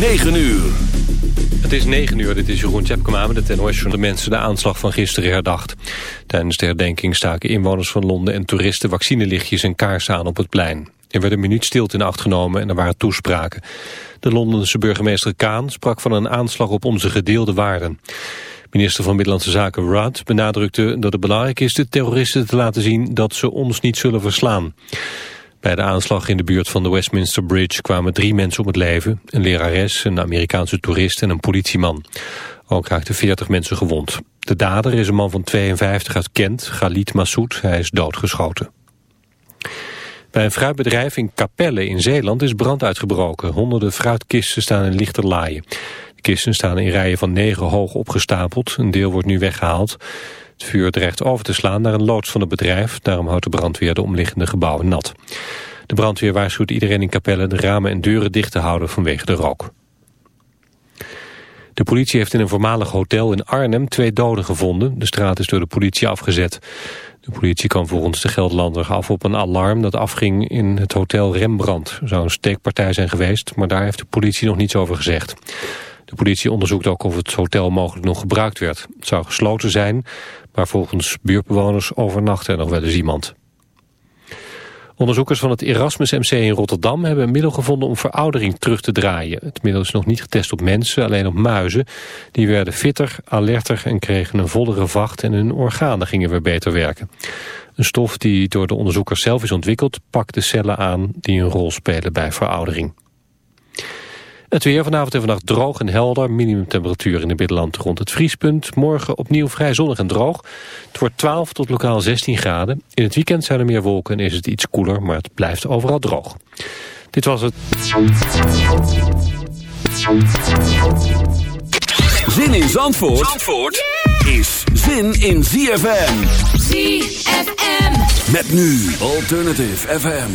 9 uur. Het is 9 uur, dit is Jeroen Tjepkema met het NOS van de mensen de aanslag van gisteren herdacht. Tijdens de herdenking staken inwoners van Londen en toeristen vaccinelichtjes en kaarsen aan op het plein. Er werd een minuut stilte in acht genomen en er waren toespraken. De Londense burgemeester Kaan sprak van een aanslag op onze gedeelde waarden. Minister van Middellandse Zaken Rudd benadrukte dat het belangrijk is de terroristen te laten zien dat ze ons niet zullen verslaan. Bij de aanslag in de buurt van de Westminster Bridge kwamen drie mensen om het leven. Een lerares, een Amerikaanse toerist en een politieman. Ook raakten 40 mensen gewond. De dader is een man van 52 uit Kent, Galit Massoud. Hij is doodgeschoten. Bij een fruitbedrijf in Capelle in Zeeland is brand uitgebroken. Honderden fruitkisten staan in lichterlaaien. De kisten staan in rijen van negen hoog opgestapeld. Een deel wordt nu weggehaald. Het vuur dreigt over te slaan naar een loods van het bedrijf. Daarom houdt de brandweer de omliggende gebouwen nat. De brandweer waarschuwt iedereen in Capelle de ramen en deuren dicht te houden vanwege de rook. De politie heeft in een voormalig hotel in Arnhem twee doden gevonden. De straat is door de politie afgezet. De politie kwam volgens de Gelderlander af op een alarm dat afging in het hotel Rembrandt. Er zou een steekpartij zijn geweest, maar daar heeft de politie nog niets over gezegd. De politie onderzoekt ook of het hotel mogelijk nog gebruikt werd. Het zou gesloten zijn, maar volgens buurtbewoners overnachtte er nog wel eens iemand. Onderzoekers van het Erasmus MC in Rotterdam hebben een middel gevonden om veroudering terug te draaien. Het middel is nog niet getest op mensen, alleen op muizen. Die werden fitter, alerter en kregen een vollere vacht en hun organen gingen weer beter werken. Een stof die door de onderzoekers zelf is ontwikkeld pakt de cellen aan die een rol spelen bij veroudering. Het weer vanavond en vannacht droog en helder. Minimumtemperatuur in het binnenland rond het vriespunt. Morgen opnieuw vrij zonnig en droog. Het wordt 12 tot lokaal 16 graden. In het weekend zijn er meer wolken en is het iets koeler, maar het blijft overal droog. Dit was het. Zin in Zandvoort, Zandvoort is zin in ZFM. ZFM. Met nu Alternative FM.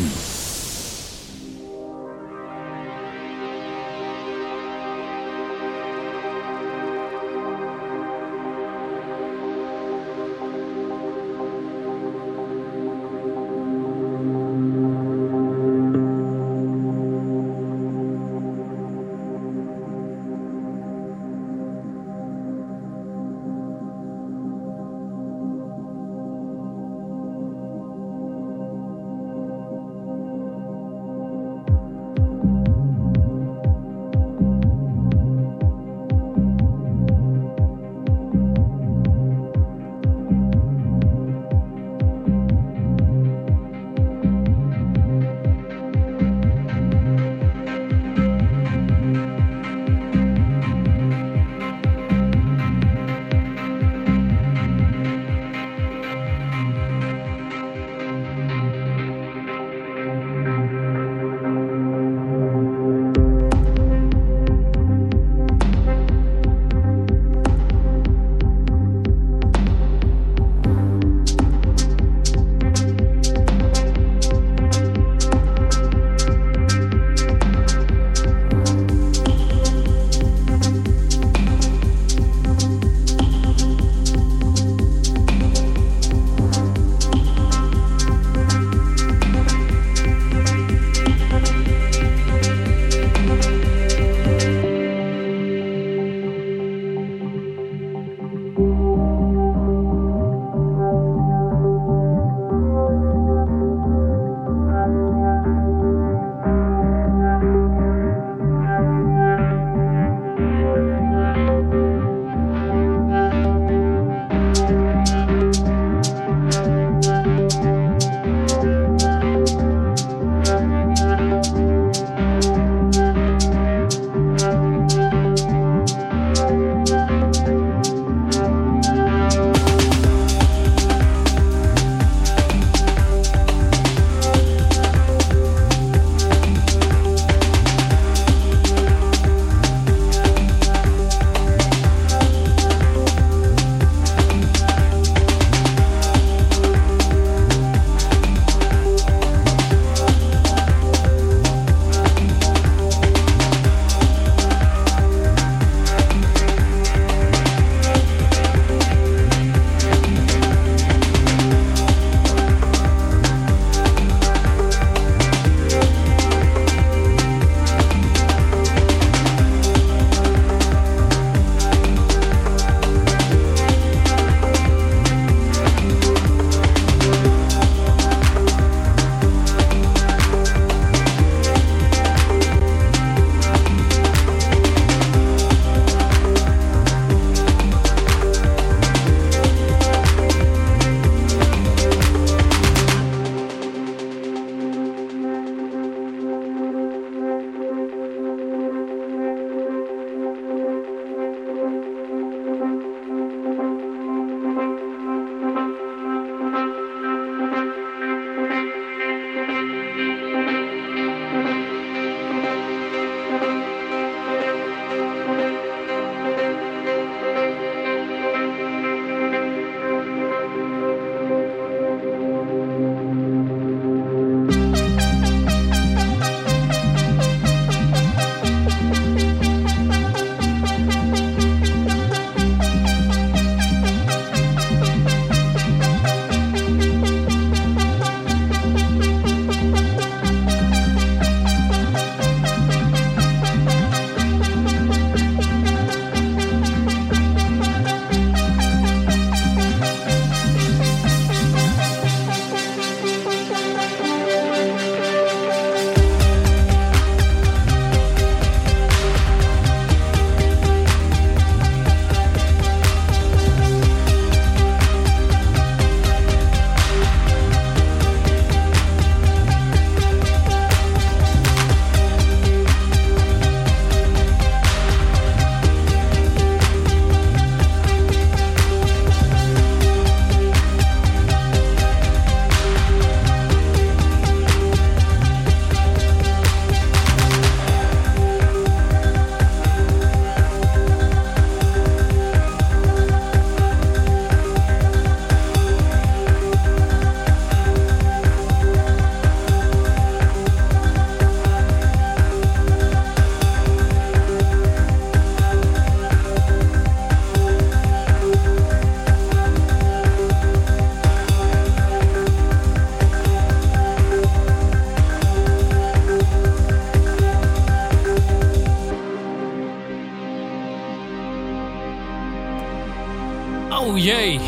Oh jee.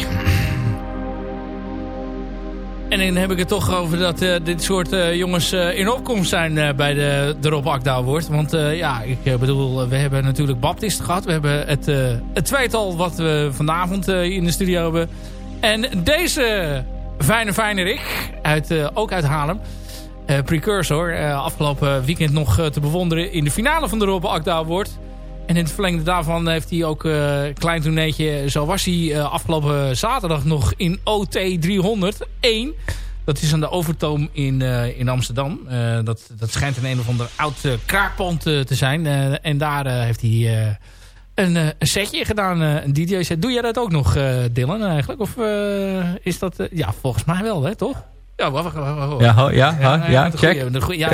En dan heb ik het toch over dat uh, dit soort uh, jongens uh, in opkomst zijn bij de, de Rob Akda wordt. Want ja, ik bedoel, we hebben natuurlijk Baptist gehad. We hebben het, het tweetal wat we vanavond in de studio hebben. En deze fijne fijne Rick, uit, ook uit Haarlem. precursor, afgelopen weekend nog te bewonderen in de finale van de Rob Akda wordt. En in het verlengde daarvan heeft hij ook uh, een klein toerneetje. Zo was hij uh, afgelopen zaterdag nog in OT 301. Dat is aan de Overtoom in, uh, in Amsterdam. dat, dat schijnt een een of ander oud kraakpand te zijn. en daar heeft hij een, een, setje gedaan. een DJ-set. Doe jij dat ook nog, Dylan, eigenlijk? Of is dat... ja, volgens mij wel, hè, toch? Ja, wacht, wacht, wacht. Ja, ja, ja, ja, check. ja,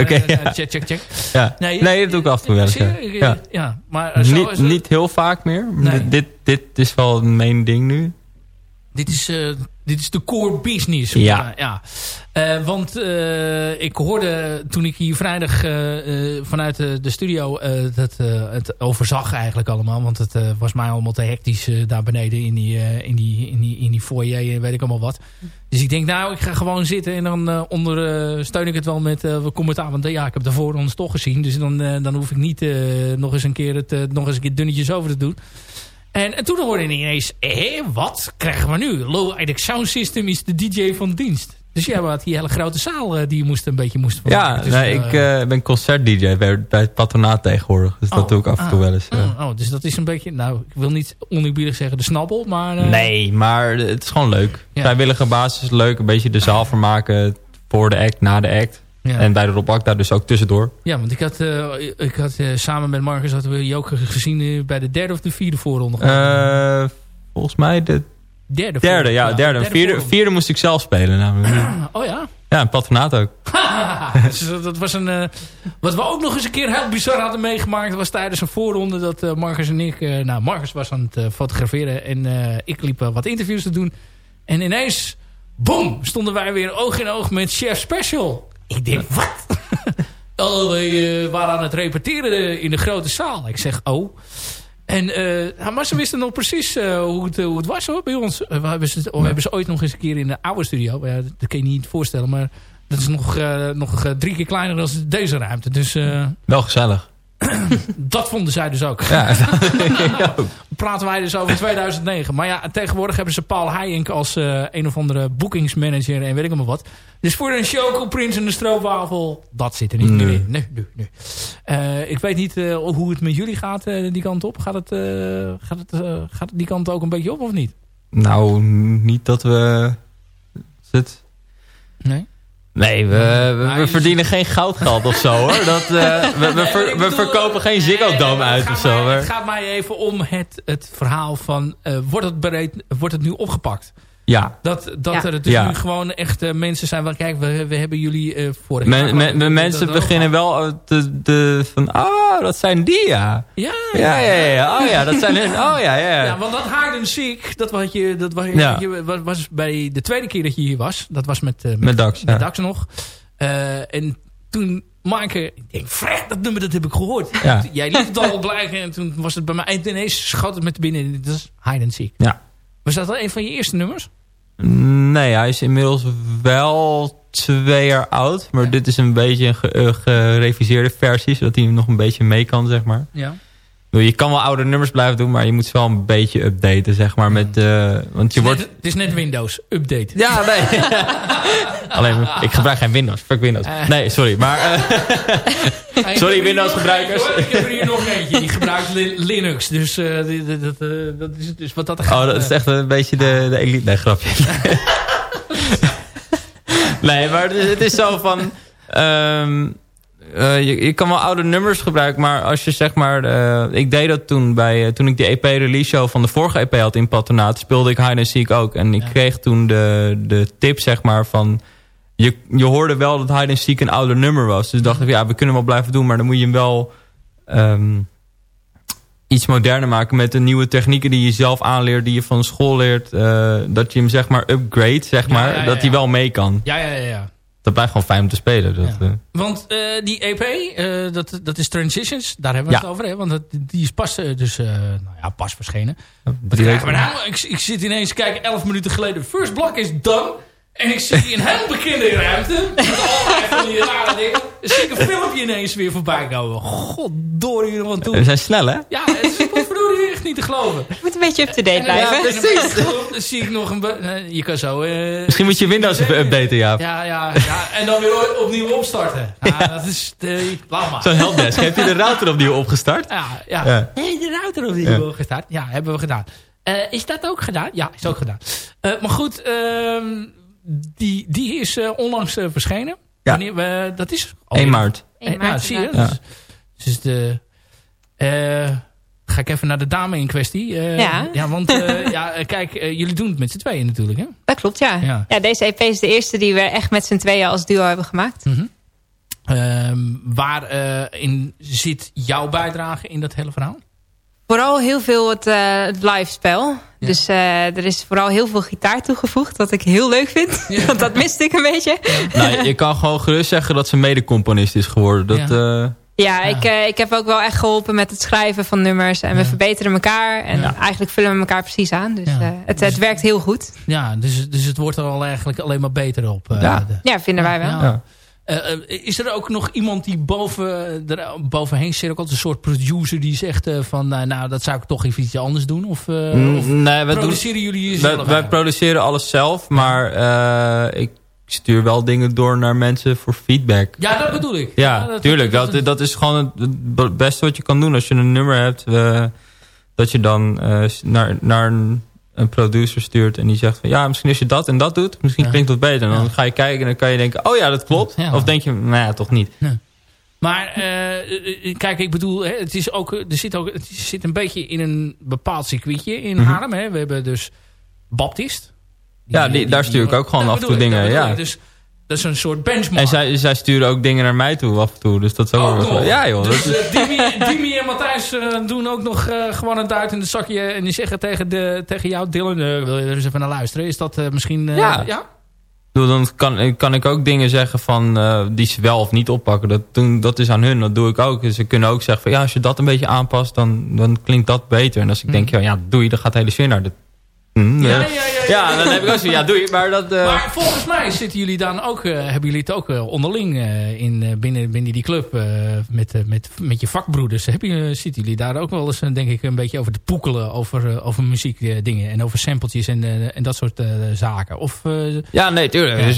check, check, check. Ja. Nee, nee, dat doe ik af en toe wel eens. Ja. ja, maar niet, niet heel vaak meer. Dit, dit is wel main ding nu. Dit is, uh, dit is de core business. Ja. ja. Uh, want uh, ik hoorde toen ik hier vrijdag vanuit de, de studio dat, het overzag eigenlijk allemaal. Want het was mij allemaal te hectisch daar beneden in die, in, die, in, die, in die foyer en weet ik allemaal wat. Dus ik denk nou ik ga gewoon zitten en dan ondersteun ik het wel met commentaar. Want ja ik heb de voorrondes toch gezien. Dus dan, dan hoef ik niet nog eens een keer het nog eens een keer dunnetjes over te doen. En, en toen hoorde ik ineens, hé, wat krijgen we nu? Low Edit Sound System is de DJ van dienst. Dus jij had die hele grote zaal uh, die je moest een beetje moest Ja, dus, nee, uh, ik uh, ben concert-dj bij, bij het patronaat tegenwoordig. Dus oh, dat doe ik af en toe ah, wel eens. Oh, oh, dus dat is een beetje, nou, ik wil niet oneerbiedig zeggen de snabbel, maar... nee, maar het is gewoon leuk. Ja. Vrijwillige basis leuk, een beetje de zaal vermaken voor de act, na de act. Ja. En bij de Rob daar dus ook tussendoor. Ja, want ik had, uh, ik had uh, samen met Marcus hadden we je ook gezien uh, bij de derde of de vierde voorronde. volgens mij de derde. Derde, ja, ja derde. derde vierde, vierde, moest ik zelf spelen namelijk. oh ja? Ja, een patronaat ook. dus dat was een... wat we ook nog eens een keer heel bizar hadden meegemaakt... was tijdens een voorronde dat Marcus en ik... nou, Marcus was aan het fotograferen en ik liep wat interviews te doen. En ineens... Boom! Stonden wij weer oog in oog met Chef Special. Ik denk, wat? oh, we uh, waren aan het repeteren in de grote zaal. Ik zeg, oh. En, uh, maar ze wisten nog precies uh, hoe, het, hoe het was hoor, bij ons. we, hebben ze, we hebben ze ooit nog eens een keer in de oude studio. Ja, dat kan je niet voorstellen, maar dat is nog, nog drie keer kleiner dan deze ruimte. Dus, Wel gezellig. dat vonden zij dus ook. Ja, Praten wij dus over 2009. Maar ja, tegenwoordig hebben ze Paul Heijink als uh, een of andere boekingsmanager en weet ik allemaal wat. Dus voor een Choco Prince en de stroopwafel, dat zit er niet meer in. Nee, nee, nee. Uh, ik weet niet uh, hoe het met jullie gaat die kant op. Gaat het, gaat, het, gaat het die kant ook een beetje op of niet? Nou, niet dat we... Zit. Nee? Nee, we, we, verdienen geen goudgeld of zo hoor. Dat, uh, we, we, we, verkopen geen Ziggo Dome uit of zo. het gaat mij even om het, het verhaal van... Uh, wordt, het bereid, wordt het nu opgepakt? Ja. Dat, dat er dus nu gewoon echt uh, mensen zijn... Want kijk, we, we hebben jullie uh, vorige men, men, men, Mensen beginnen wel de, de, van... Oh, dat zijn die, ja. Ja, ja, ja. ja, Oh ja, dat zijn... Oh ja, ja. Ja, want dat hide and seek... Dat, wat je, dat was, ja. je, was bij de tweede keer dat je hier was. Dat was met, uh, met, met Dax, met Dax nog. en toen Maaike, ik denk, Fred, dat nummer dat heb ik gehoord. Ja. Jij liet het al blijken en toen was het bij mij ineens schat het met binnen. Dat is hide and seek. Ja. Was dat een van je eerste nummers? Nee, hij is inmiddels wel twee jaar oud. Maar dit is een beetje een eh, gereviseerde versie. Zodat hij nog een beetje mee kan, zeg maar. Ja. Je kan wel oude nummers blijven doen, maar je moet ze wel een beetje updaten, zeg maar. Met, uh, want je het, wordt... het is net Windows, update. Ja, nee. Alleen, ik gebruik geen Windows. Fuck Windows. Uh. Nee, sorry. Maar, uh, sorry Windows gebruikers. ik heb er hier nog eentje, die gebruikt Linux. Dus dat, dat, dat, is dus wat dat gaat. Oh, dat is echt een beetje de, de elite. Nee, grapje. nee, maar het is zo van... Um, uh, je, je, kan wel oude nummers gebruiken, maar als je zeg maar... Uh, ik deed dat toen bij, uh, toen ik de EP-release show van de vorige EP had in Patronaat... speelde ik Hide and Seek ook. En ik ja. kreeg toen de, de tip zeg maar van... Je, je hoorde wel dat Hide and Seek een oude nummer was. Dus dacht ik, ja, we kunnen wel blijven doen... maar dan moet je hem wel um, iets moderner maken... met de nieuwe technieken die je zelf aanleert... die je van school leert. dat je hem zeg maar upgrade, zeg maar. Ja, dat hij wel mee kan. Ja, ja, ja. Dat blijft gewoon fijn om te spelen. Dat, ja. Want uh, die EP, uh, dat, dat is Transitions. Daar hebben we ja. het over. Hè? Want dat, die is pas, dus, nou ja, pas verschenen. Nou? Ik, ik zit ineens te kijken, 11 minuten geleden. First Block is done. En ik zie in een bekende ruimte. Met allerlei van die rare dingen. Dan zie ik een filmpje ineens weer voorbij komen. Goddorie nog aan toe. We zijn snel, hè? Ja, het is potverdorie echt niet te geloven. Je moet een beetje up-to-date blijven. Ja, precies. Dan zie ik nog een... Je kan zo... Uh, Misschien moet je Windows even updaten, ja. Ja, ja, ja. En dan weer opnieuw opstarten. Ja, ja. dat is... De, laat maar. Zo'n helpdesk. Heb je de router opnieuw opgestart? Ja, ja. ja. Nee, de router opnieuw ja. opgestart. Ja, hebben we gedaan. Uh, is dat ook gedaan? Ja, is ook gedaan. Uh, maar goed... Uh, die, die is uh, onlangs uh, verschenen. Ja. Wanneer, uh, dat is... 1 maart. 1 maart, zie je. Ja. Dus, dus de... ga ik even naar de dame in kwestie. ja. ja. Want ja, kijk, jullie doen het met z'n tweeën natuurlijk, hè? Dat klopt, ja. ja. ja. deze EP is de eerste die we echt met z'n tweeën als duo hebben gemaakt. Mm -hmm. waar in zit jouw bijdrage in dat hele verhaal? Vooral heel veel het, uh, het live spel. Ja. Dus uh, er is vooral heel veel gitaar toegevoegd. Wat ik heel leuk vind. Ja. Want dat miste ik een beetje. Ja. Nou, je kan gewoon gerust zeggen dat ze mede-componist is geworden. Dat, uh... ja, Ik, uh, ik heb ook wel echt geholpen met het schrijven van nummers. En we verbeteren elkaar. En eigenlijk vullen we elkaar precies aan. Dus, het, dus, het werkt heel goed. Ja, dus, dus het wordt er al eigenlijk alleen maar beter op. ja. De... ja, vinden wij wel. Uh, is er ook nog iemand die boven, er, bovenheen cirkelt? Een soort producer die zegt uh, van... Uh, nou, dat zou ik toch even iets anders doen? Of, of nee, wij produceren doen, jullie jezelf? Wij, wij produceren alles zelf. Maar ik stuur wel dingen door naar mensen voor feedback. Ja, dat bedoel ik. Ja, ja dat, tuurlijk. Dat, is gewoon het beste wat je kan doen. Als je een nummer hebt... dat je dan naar, naar een een producer stuurt en die zegt van ja, misschien als je dat en dat doet, misschien ja. klinkt dat beter. En dan ga je kijken en dan kan je denken, oh ja, dat klopt. Of denk je, nou ja, toch niet. Maar uh, kijk, ik bedoel, het, is ook, er zit ook, het zit een beetje in een bepaald circuitje in mm -hmm. Haarlem. Hè. We hebben dus Baptist. Die, ja, die, die, daar stuur ik ook gewoon af en toe dingen. Ja. Dus dat is een soort benchmark. En zij, zij sturen ook dingen naar mij toe af en toe. Dus dat is ook oh. Ja joh. Dus uh, Dimi, en Matthijs uh, doen ook nog uh, gewoon een duit in het zakje. En die zeggen tegen, de, tegen jou, Dylan, wil je er eens even naar luisteren? Is dat misschien... ja. ja? Dan kan, kan ik ook dingen zeggen van die ze wel of niet oppakken. Dat, doen, dat is aan hun, dat doe ik ook. Dus ze kunnen ook zeggen van ja, als je dat een beetje aanpast, dan, dan klinkt dat beter. En als ik mm. denk, ja, ja, doe je, dan gaat de hele sfeer naar de Mm, ja, ja, ja, ja, dan heb ik ook zo, ja, doe je. Maar, dat, uh... maar volgens mij zitten jullie dan ook, uh, hebben jullie het ook uh, onderling in, binnen, binnen die club met, met, met je vakbroeders. Heb je, zitten jullie daar ook wel eens, denk ik, een beetje over te poekelen over, over muziekdingen en over sampletjes en, en dat soort zaken? Of, ja, nee, tuurlijk. Ja. Dus,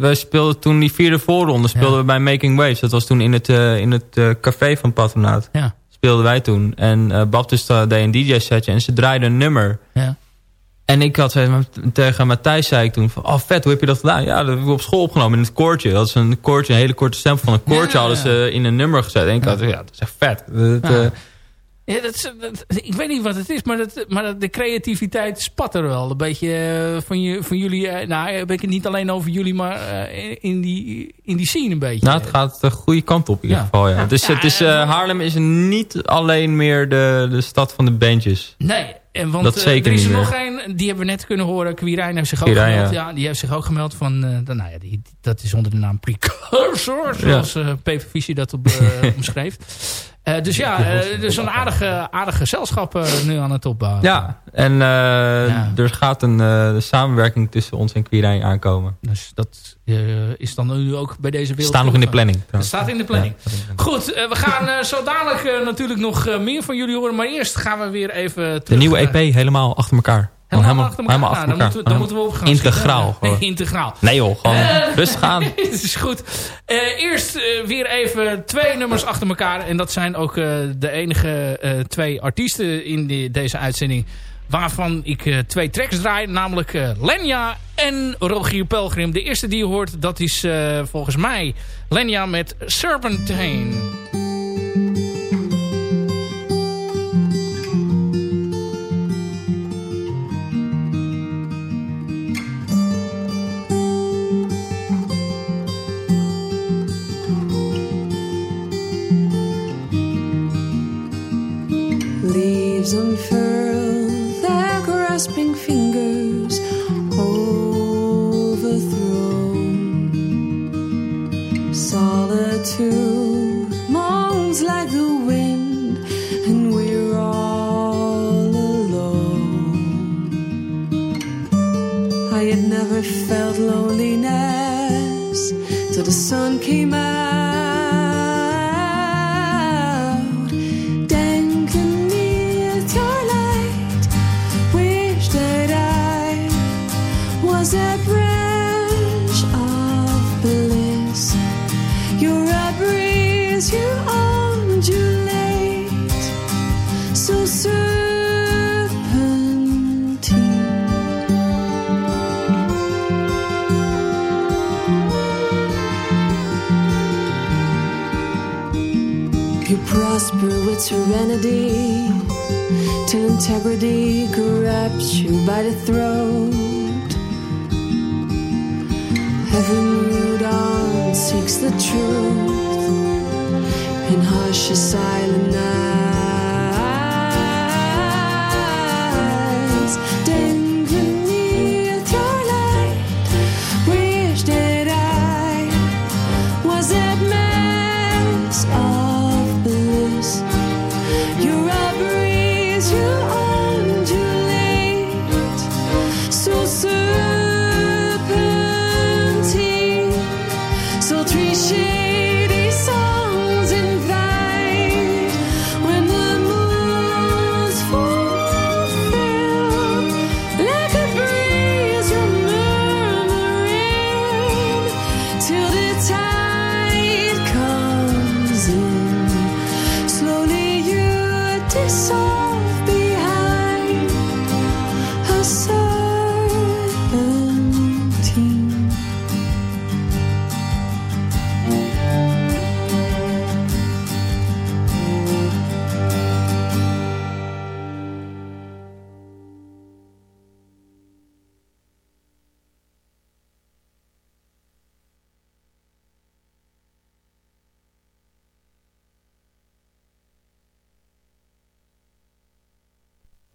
we speelden toen die vierde voorronde speelden we bij Making Waves. Dat was toen in het, in het café van Patronaat. Ja. Speelden wij toen. En Baptist deed een DJ-setje en ze draaiden een nummer. Ja. En ik had tegen Matthijs zei ik toen van, oh vet, hoe heb je dat gedaan? Ja, dat heb ik op school opgenomen in het koortje. Dat is een koortje, een hele korte stem van een koortje ja, hadden ze in een nummer gezet. En ik had, ja, dat is echt vet. Dat, ja. Uh, ja, dat is, dat, ik weet niet wat het is, maar, dat, maar de creativiteit spat er wel. Een beetje van, je, van jullie, nou heb ik het niet alleen over jullie, maar in, die, in die scene een beetje. Nou, het gaat de goede kant op in ieder geval, ja. Dus, het is, uh, Haarlem is niet alleen meer de, de stad van de bandjes. Nee, en want dat zeker er is er niet nog een, die hebben we net kunnen horen. Quirijn heeft zich ook Quirijn, gemeld. Ja. ja. die heeft zich ook gemeld van, uh, nou ja, die, dat is onder de naam Precursor, zoals ja. Peter Fischer dat op, omschreef. Uh, dus ja, uh, dus een aardige, aardige gezelschap uh, nu aan het opbouwen. Ja, en ja. er gaat een samenwerking tussen ons en Quirijn aankomen. Dus dat is dan nu ook bij deze wereld... Staat nog in de planning. Dat staat in de planning. Ja, Goed, we gaan zo dadelijk natuurlijk nog meer van jullie horen. Maar eerst gaan we weer even terug. De nieuwe EP helemaal achter elkaar. Helemaal, helemaal, achter elkaar. Helemaal. Nou, dan, moeten we, dan moeten we op gaan Integraal. Nee, integraal. Nee joh, gewoon uh, rustig gaan. Het is goed. Uh, eerst uh, weer even twee nummers achter elkaar. En dat zijn ook de enige twee artiesten in die, deze uitzending... waarvan ik twee tracks draai. Namelijk Lenya en Rogier Pelgrim. De eerste die je hoort, dat is volgens mij Lenya met Serpentine.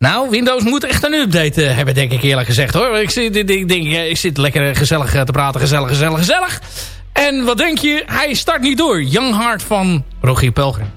Nou, Windows moet echt een update eh, hebben, denk ik eerlijk gezegd hoor. Ik zit, ik, denk, eh, ik zit lekker eh, gezellig te praten, gezellig, gezellig, gezellig. En wat denk je? Hij start niet door. Young Heart van Rogier Pelgrim.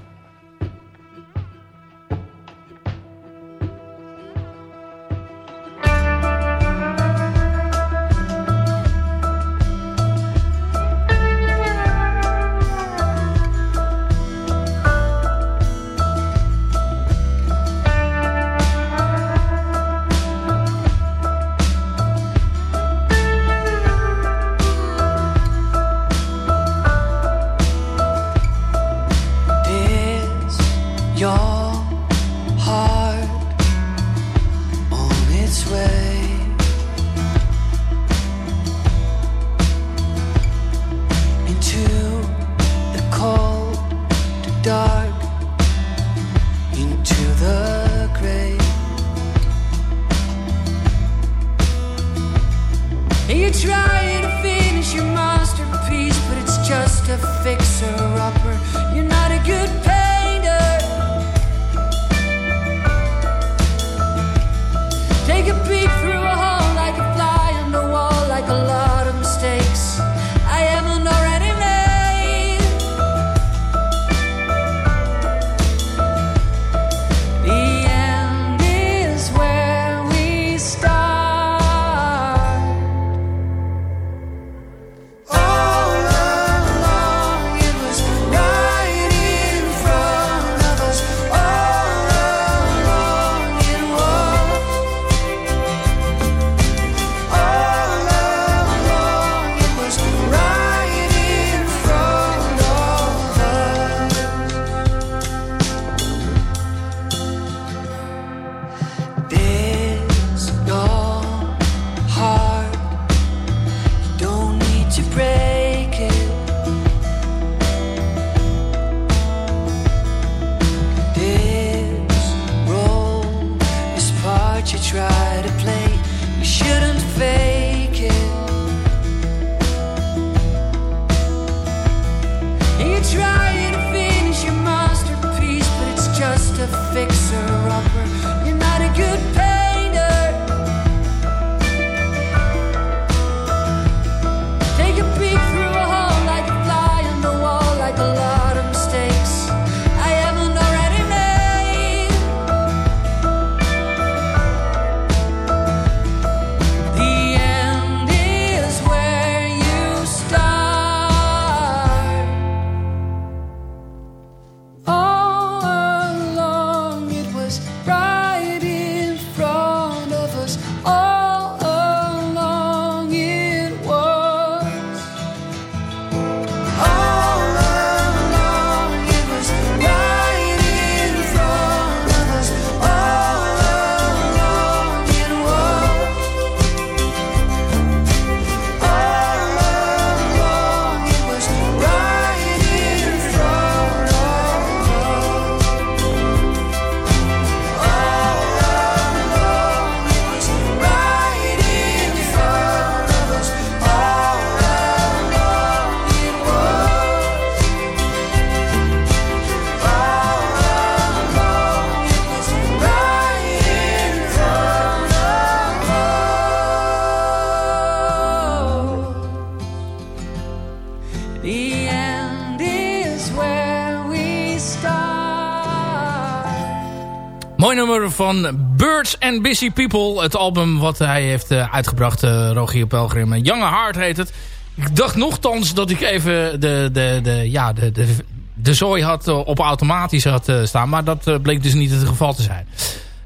Van Birds and Busy People. Het album wat hij heeft uh, uitgebracht, uh, Rogier Pelgrim. Young Heart heet het. Ik dacht nogthans dat ik even de, de, de, ja, de, de, de zooi had uh, op automatisch had staan. Maar dat bleek dus niet het geval te zijn.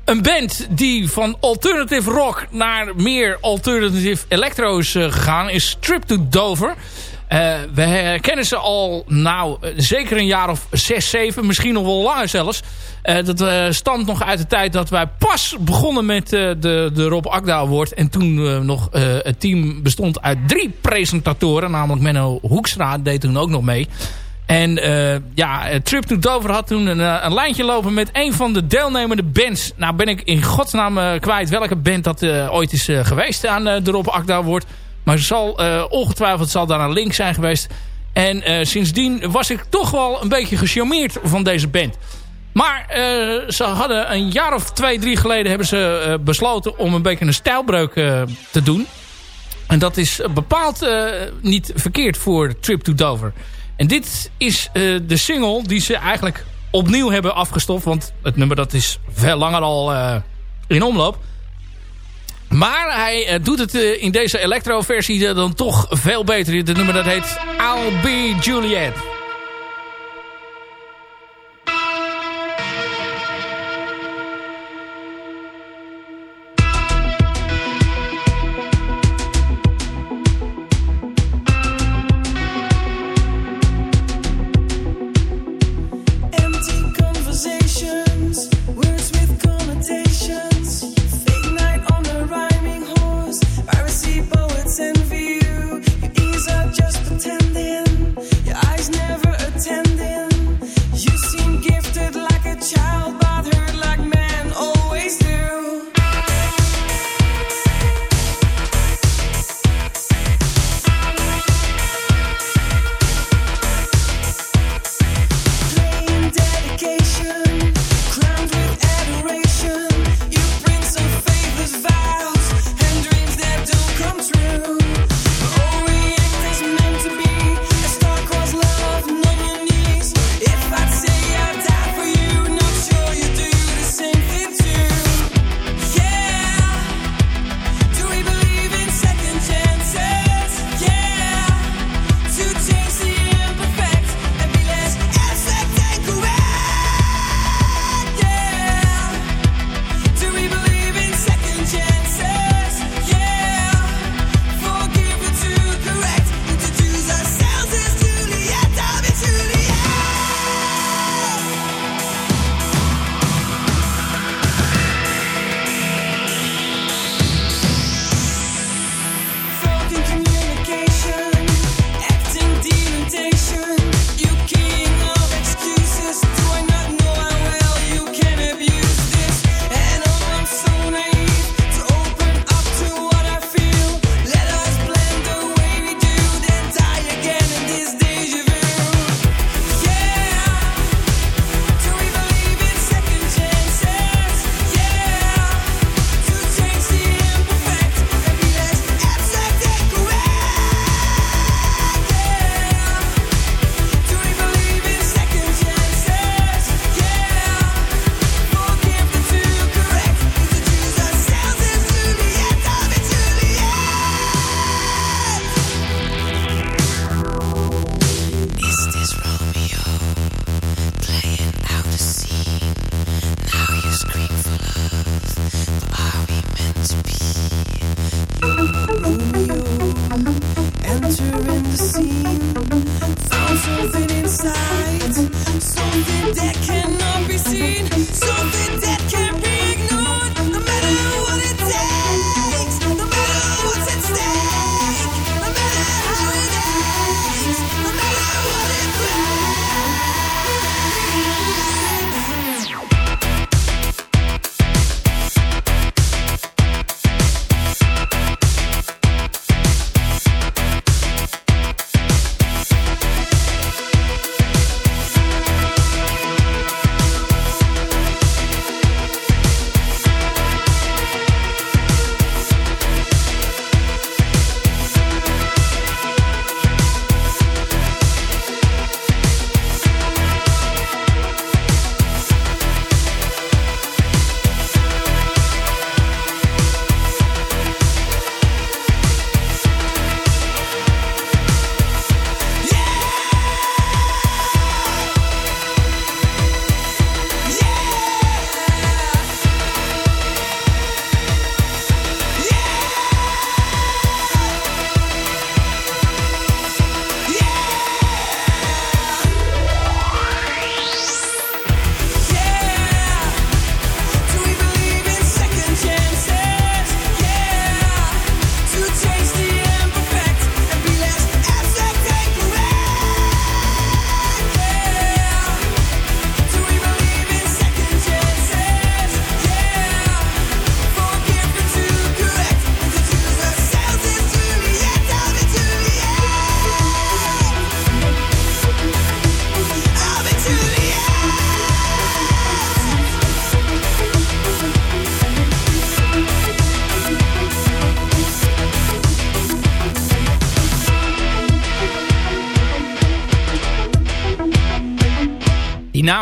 Een band die van alternative rock naar meer alternative electro's gegaan is Trip to Dover. Uh, we kennen ze al, nou, zeker een jaar of zes, zeven, misschien nog wel langer zelfs. Uh, dat uh, stamt nog uit de tijd dat wij pas begonnen met de, de Rob Akda. En toen nog het team bestond uit drie presentatoren, namelijk Menno Hoekstra deed toen ook nog mee. En ja, Trip to Dover had toen een, een, lijntje lopen met een van de deelnemende bands. Nou ben ik in godsnaam kwijt welke band dat ooit is geweest aan de Rob Akda. Maar zal, uh, ongetwijfeld zal daar een link zijn geweest. En uh, sindsdien was ik toch wel een beetje gecharmeerd van deze band. Maar uh, ze hadden een jaar of twee, drie geleden hebben ze besloten om een beetje een stijlbreuk te doen. En dat is bepaald niet verkeerd voor Trip to Dover. En dit is de single die ze eigenlijk opnieuw hebben afgestoft. Want het nummer dat is veel langer al in omloop. Maar hij uh, doet het uh, in deze electro-versie uh, dan toch veel beter. Het nummer dat heet I'll Be Juliet.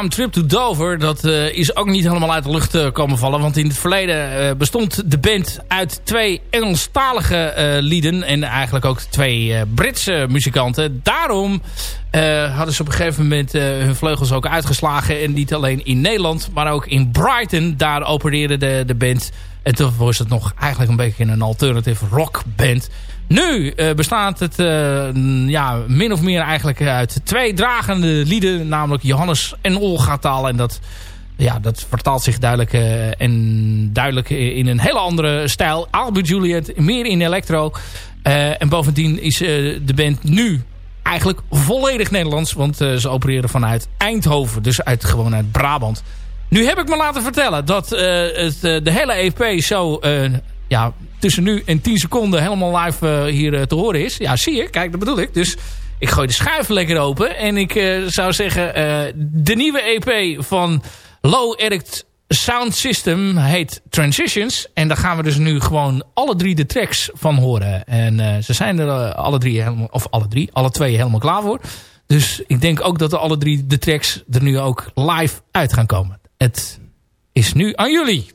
Trip to Dover, dat is ook niet helemaal uit de lucht komen vallen. Want in het verleden bestond de band uit twee Engelstalige lieden. En eigenlijk ook twee Britse muzikanten. Daarom hadden ze op een gegeven moment hun vleugels ook uitgeslagen. En niet alleen in Nederland, maar ook in Brighton. Daar opereerde de, de band. En toen was het nog eigenlijk een beetje een alternative rock band. Nu uh, bestaat het uh, ja, min of meer eigenlijk uit twee dragende lieden. Namelijk Johannes en Olga taal. En dat, ja, dat vertaalt zich duidelijk uh, en duidelijk in een hele andere stijl. Albert Juliet, meer in electro. en bovendien is de band nu eigenlijk volledig Nederlands. Want ze opereren vanuit Eindhoven. Dus uit, gewoon uit Brabant. Nu heb ik me laten vertellen dat het, de hele EP zo ja, tussen nu en 10 seconden helemaal live hier te horen is. Ja, zie je. Kijk, dat bedoel ik. Dus ik gooi de schuif lekker open. En ik zou zeggen, de nieuwe EP van Low Erect Sound System heet Transitions. En daar gaan we dus nu gewoon alle drie de tracks van horen. En ze zijn er alle drie, helemaal, of alle drie, alle twee helemaal klaar voor. Dus ik denk ook dat de alle drie de tracks er nu ook live uit gaan komen. Het is nu aan jullie.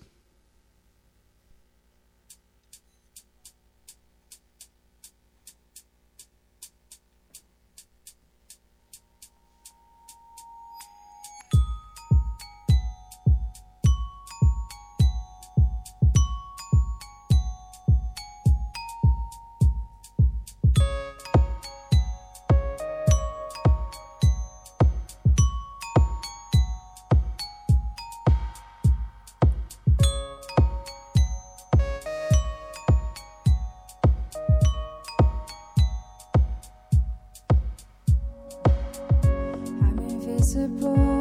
possible.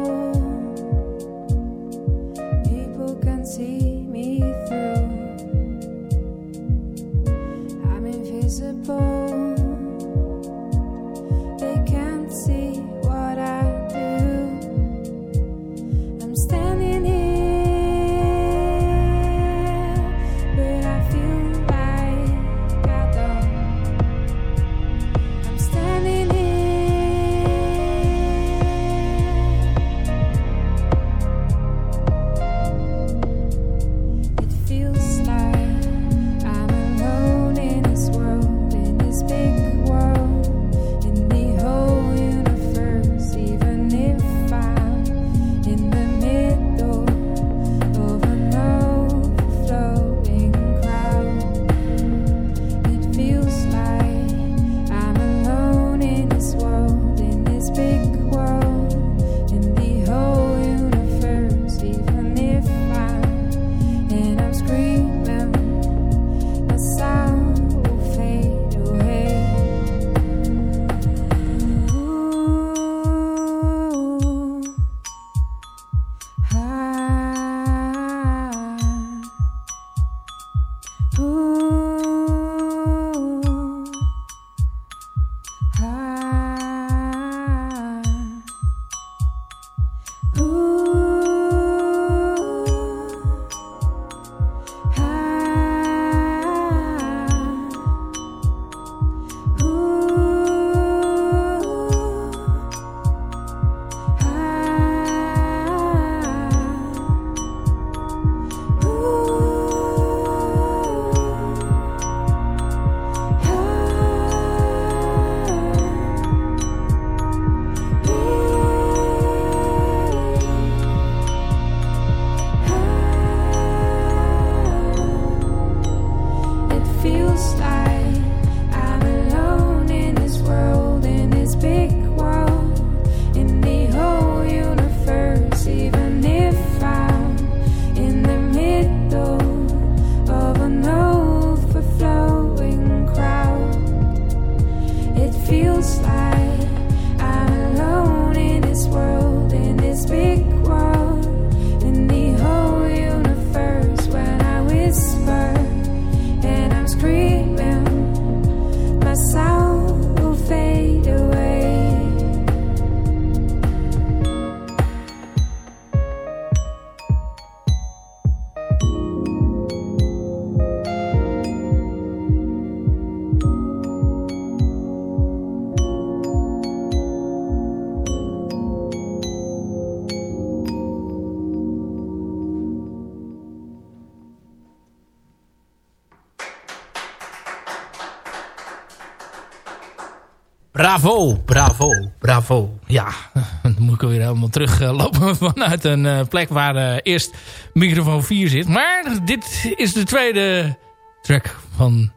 Bravo, bravo, bravo. Ja, dan moet ik weer helemaal teruglopen vanuit een plek waar eerst microfoon 4 zit. Maar dit is de tweede track van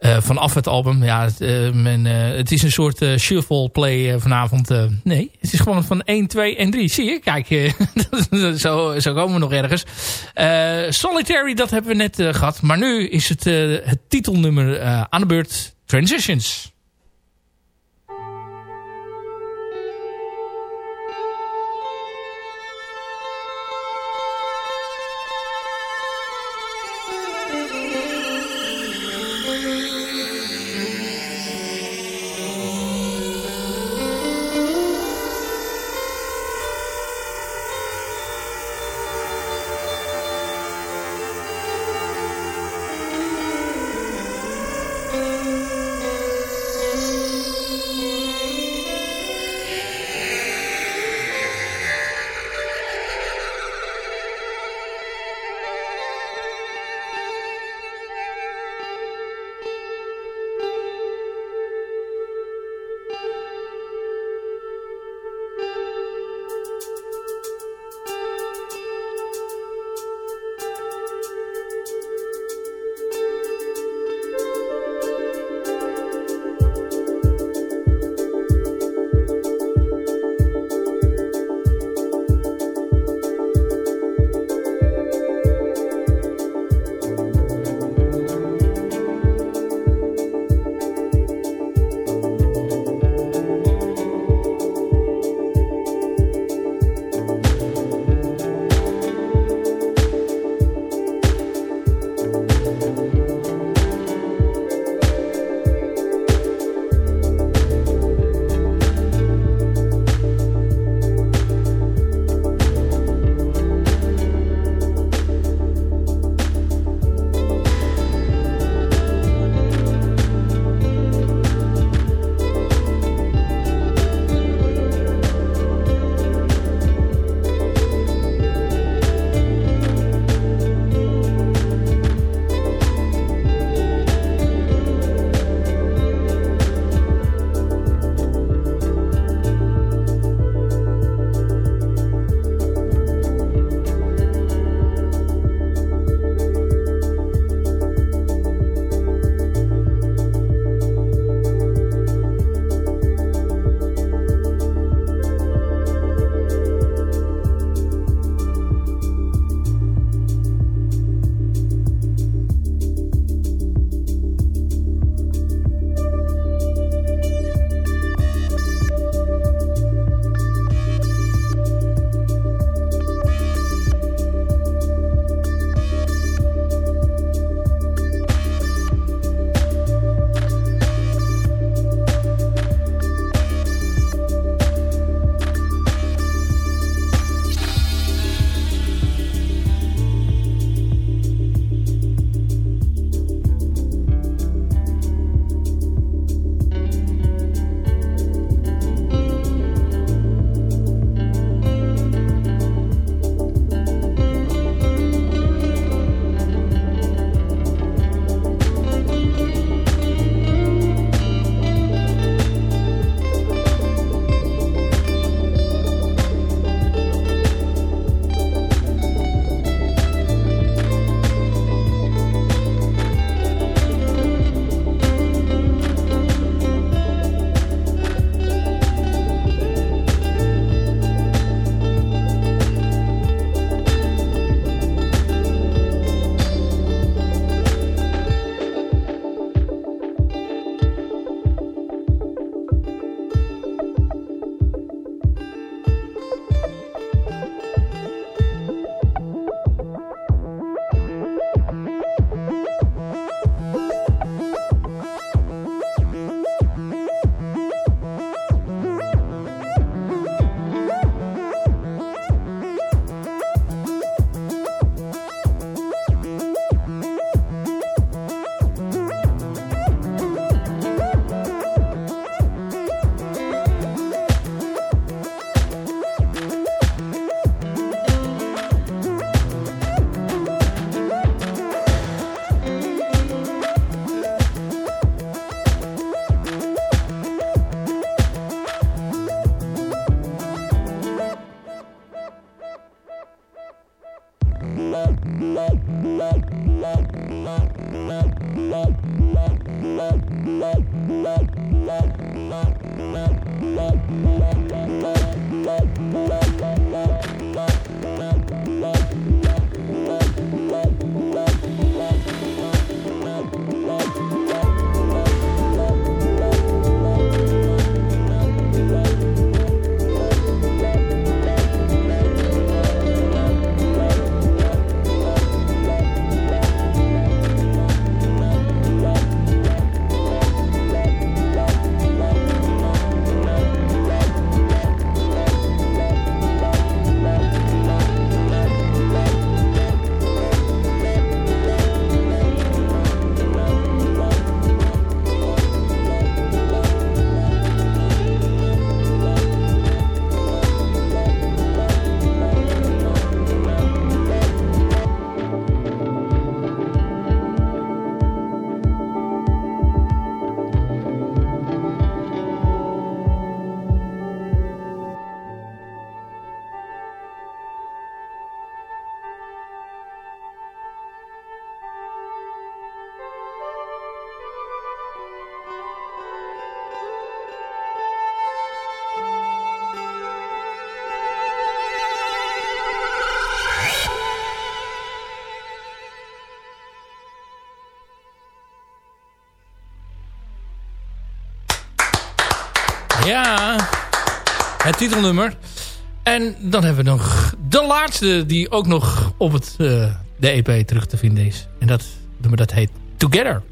uh, vanaf het album. Ja, men, het is een soort shuffle play vanavond. nee, het is gewoon van 1, 2 en 3. Zie je? Kijk, zo, zo komen we nog ergens. Solitary, dat hebben we net gehad. Maar nu is het, het titelnummer aan de beurt. Transitions. Titelnummer. En dan hebben we nog de laatste die ook nog op het, uh, de EP terug te vinden is. En dat dat heet Together.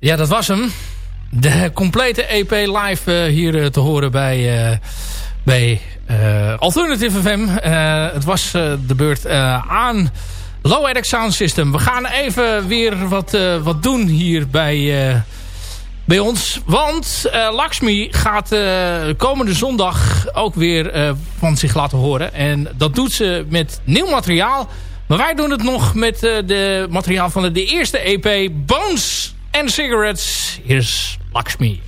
Ja, dat was hem. De complete EP live uh, hier uh, te horen bij, uh, bij Alternative FM. het was de beurt aan Low Edit Sound System. We gaan even weer wat, wat doen hier bij, bij ons. Want Lakshmi gaat komende zondag ook weer van zich laten horen. En dat doet ze met nieuw materiaal. Maar wij doen het nog met de materiaal van de, de eerste EP Bones and Cigarettes. Here's Lakshmi.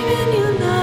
saving you know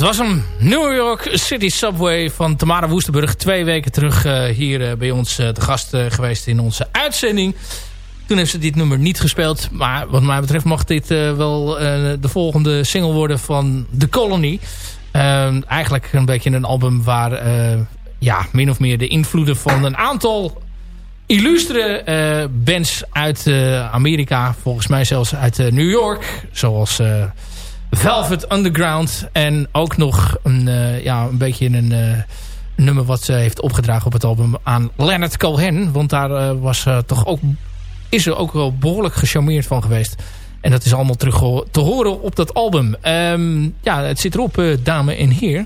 Dat was hem. New York City Subway van Tamara Woestenburg. Twee weken terug eh, hier eh, bij ons eh, te gast geweest in onze uitzending. Toen heeft ze dit nummer niet gespeeld. Maar wat mij betreft mag dit wel de volgende single worden van The Colony. Ehm, eigenlijk een beetje een album waar ja, min of meer de invloeden van een aantal illustere bands uit Amerika. Volgens mij zelfs uit New York. Zoals Velvet Underground. En ook nog een, eh, ja, een beetje een eh, nummer wat ze heeft opgedragen op het album aan Leonard Cohen. Want daar eh, was toch ook, is ze ook wel behoorlijk gecharmeerd van geweest. En dat is allemaal terug te horen op dat album. Ehm, ja, het zit erop, eh, dame en heer.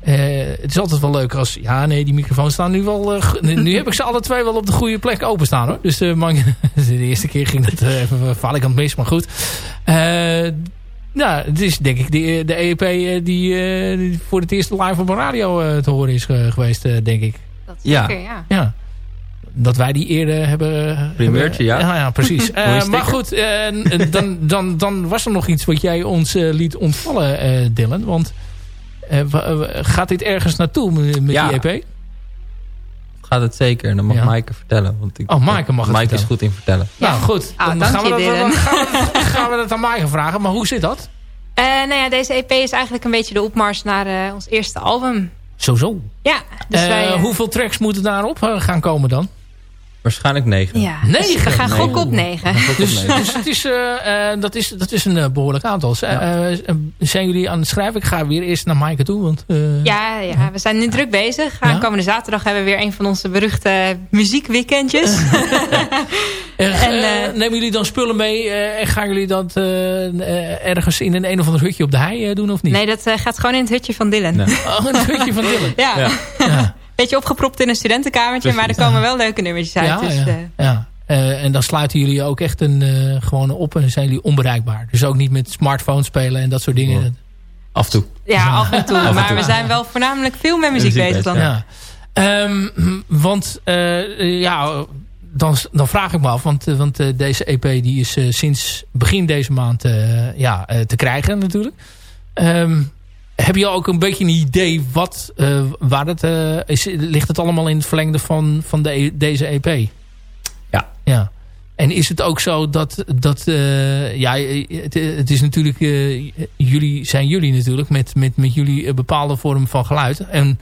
Eh, het is altijd wel leuk als... Ja, nee, die microfoons staan nu wel... nu, heb ik ze alle twee wel op de goede plek openstaan, hoor. Dus man, de eerste keer ging dat even het mis, maar goed. Eh nou, het is denk ik de, de EP eh, die, eh, die voor het eerst live op de radio eh, te horen is ge- geweest, eh, denk ik. Dat Ja. zeker, ja. Ja. Dat wij die eerder hebben... Primeurtje, hebben- ja. Ja, ja precies. Eh, maar goed, eh, dan, dan, dan was er nog iets wat jij ons eh, liet ontvallen, eh, Dylan. Want eh, wa- wa- gaat dit ergens naartoe met met Ja. die EP? Gaat het zeker. En dan mag Ja. Maaike vertellen. Want ik, Oh, Maaike mag het Maaike is goed in vertellen. Nou goed, Ah, dan gaan, we dat, dan gaan, we, gaan we dat aan mij vragen. Maar hoe zit dat? Eh, nou ja, deze EP is eigenlijk een beetje de opmars naar eh, ons eerste album. Zo zo. Ja, dus Eh, wij... eh, hoeveel tracks moeten daarop gaan komen dan? Waarschijnlijk negen. ja, Negen? dus we gaan Nee. gokken op negen. Dus, dus het is, eh, eh, dat, is, dat is een eh, behoorlijk aantal. Z- zijn jullie aan het schrijven? Ik ga weer eerst naar Maaike toe. Want, eh, Ja, ja, we zijn nu druk bezig. Ja? Aankomende zaterdag hebben we weer een van onze beruchte muziekweekendjes. en, nemen jullie dan spullen mee eh, en gaan jullie dat ergens in een een of ander hutje op de hei doen of niet? nee, dat gaat gewoon in het hutje van Dylan. Nee. Oh, een hutje van Dylan. Ja, Ja. Ja, beetje opgepropt in een studentenkamertje, maar er komen wel leuke nummertjes uit. ja, dus, ja. eh, ja. Eh, en dan sluiten jullie ook echt een, eh, gewoon op en zijn jullie onbereikbaar. Dus ook niet met smartphone spelen en dat soort dingen. Ja. Af en toe. ja, af en toe. en maar toe. we zijn wel voornamelijk veel met muziek Muziek bezig dan. Ja. Ehm, want eh, ja, dan, dan vraag ik me af. Want, want deze EP die is eh, sinds begin deze maand eh, ja, te krijgen natuurlijk. Ehm, heb je ook een beetje een idee wat, eh, waar het, eh, is, ligt het allemaal in het verlengde van, van de, deze EP? Ja. ja. En is het ook zo dat, dat eh, ja, het, het is natuurlijk, jullie zijn jullie natuurlijk met, met, met jullie eh, bepaalde vorm van geluid. En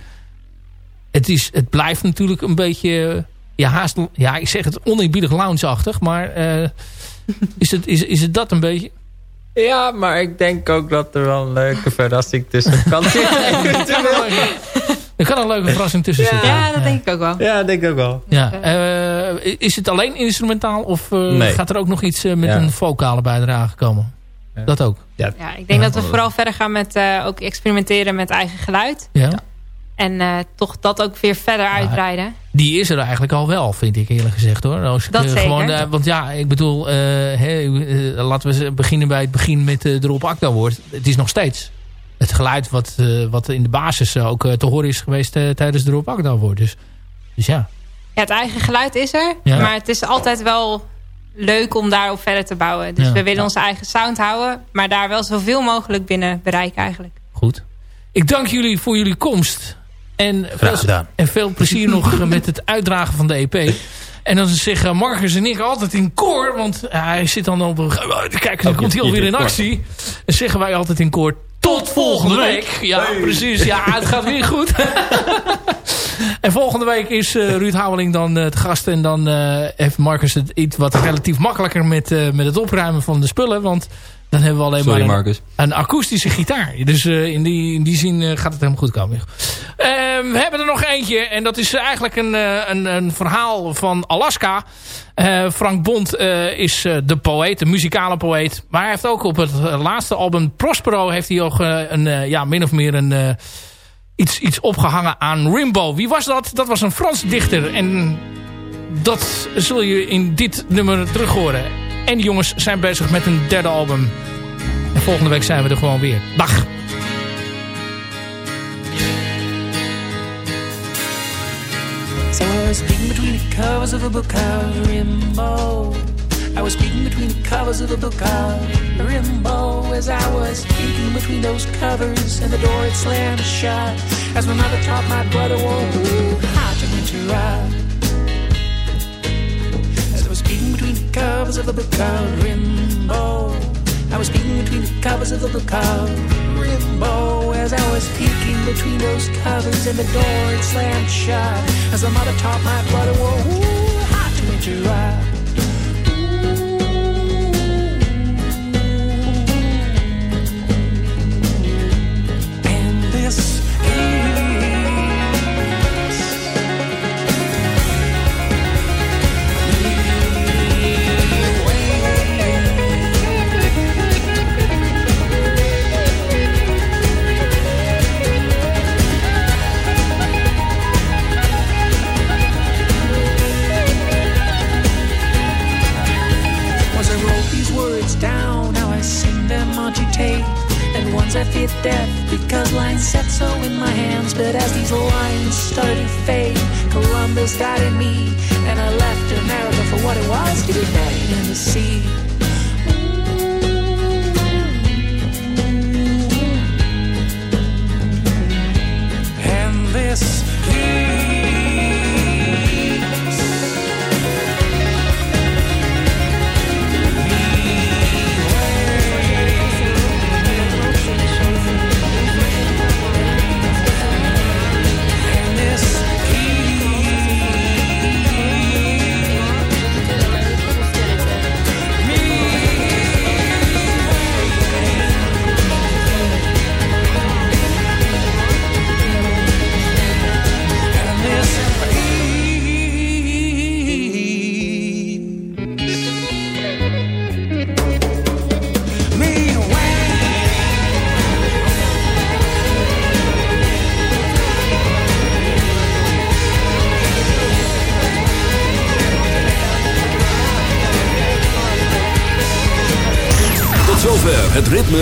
het, is, het blijft natuurlijk een beetje, ja, haast, ja, ik zeg het oneerbiedig loungeachtig, maar is, het, is, is het dat een beetje? Ja, maar ik denk ook dat er wel een leuke verrassing tussen kan Er kan een leuke verrassing tussen Ja. zitten. Ja, dat denk ik ook wel. Ja, denk ik ook wel. Ja. Eh, is het alleen instrumentaal of eh, Nee. gaat er ook nog iets eh, met Ja. een vocale bijdrage komen? Ja. Dat ook? Ja, ik denk dat we vooral verder gaan met eh, ook experimenteren met eigen geluid. Ja. En eh, toch dat ook weer verder uitbreiden. Die is er eigenlijk al wel, vind ik eerlijk gezegd hoor. Als Dat zeker. Gewoon, eh, want ja, ik bedoel, eh, laten we beginnen bij het begin met de Rob Akda woord. Het is nog steeds het geluid wat, wat in de basis ook te horen is geweest tijdens de Rob Akda woord. Dus, dus ja. Ja, het eigen geluid is er. Ja. Maar het is altijd wel leuk om daarop verder te bouwen. Dus we willen onze eigen sound houden. Maar daar wel zoveel mogelijk binnen bereiken eigenlijk. Goed. ik dank jullie voor jullie komst. En veel, en veel plezier nog met het uitdragen van de EP. En dan zeggen Marcus en ik altijd in koor. Want hij zit dan op een... Kijk, dan komt hij je- alweer in actie. Dan zeggen wij altijd in koor... Tot volgende week. Ja, precies. Ja, het gaat weer goed. en volgende week is eh, Ruud Houweling dan eh, te gast. En dan eh, heeft Marcus het iets wat relatief makkelijker met, eh, met het opruimen van de spullen. Want dan hebben we alleen Sorry maar een, akoestische gitaar. Dus eh, in, die, in die zin eh, gaat het helemaal goed komen. Eh, we hebben er nog eentje. En dat is eigenlijk een, eh, een, een verhaal van Alaska. Frank Bond is de poëet, de muzikale poëet. Maar hij heeft ook op het laatste album Prospero... heeft hij ook een, ja, min of meer een, iets, iets opgehangen aan Rimbo. Wie was dat? Dat was een Frans dichter. En dat zul je in dit nummer terug horen. En die jongens zijn bezig met een derde album. En volgende week zijn we er gewoon weer. Dag! I was speaking between the covers of a book of Rimbo. I was speaking between the covers of a book of Rimbo. As I was speaking between those covers, and the door had slammed shut. As my mother taught my brother, whoa, how to interrupt. Covers of a book of Rimbo. I was speaking between the covers of the book of Rimbo. As I was peeking between those covers and the door had slammed shut. As the mother taught my brother, whoa, how to interrupt. And this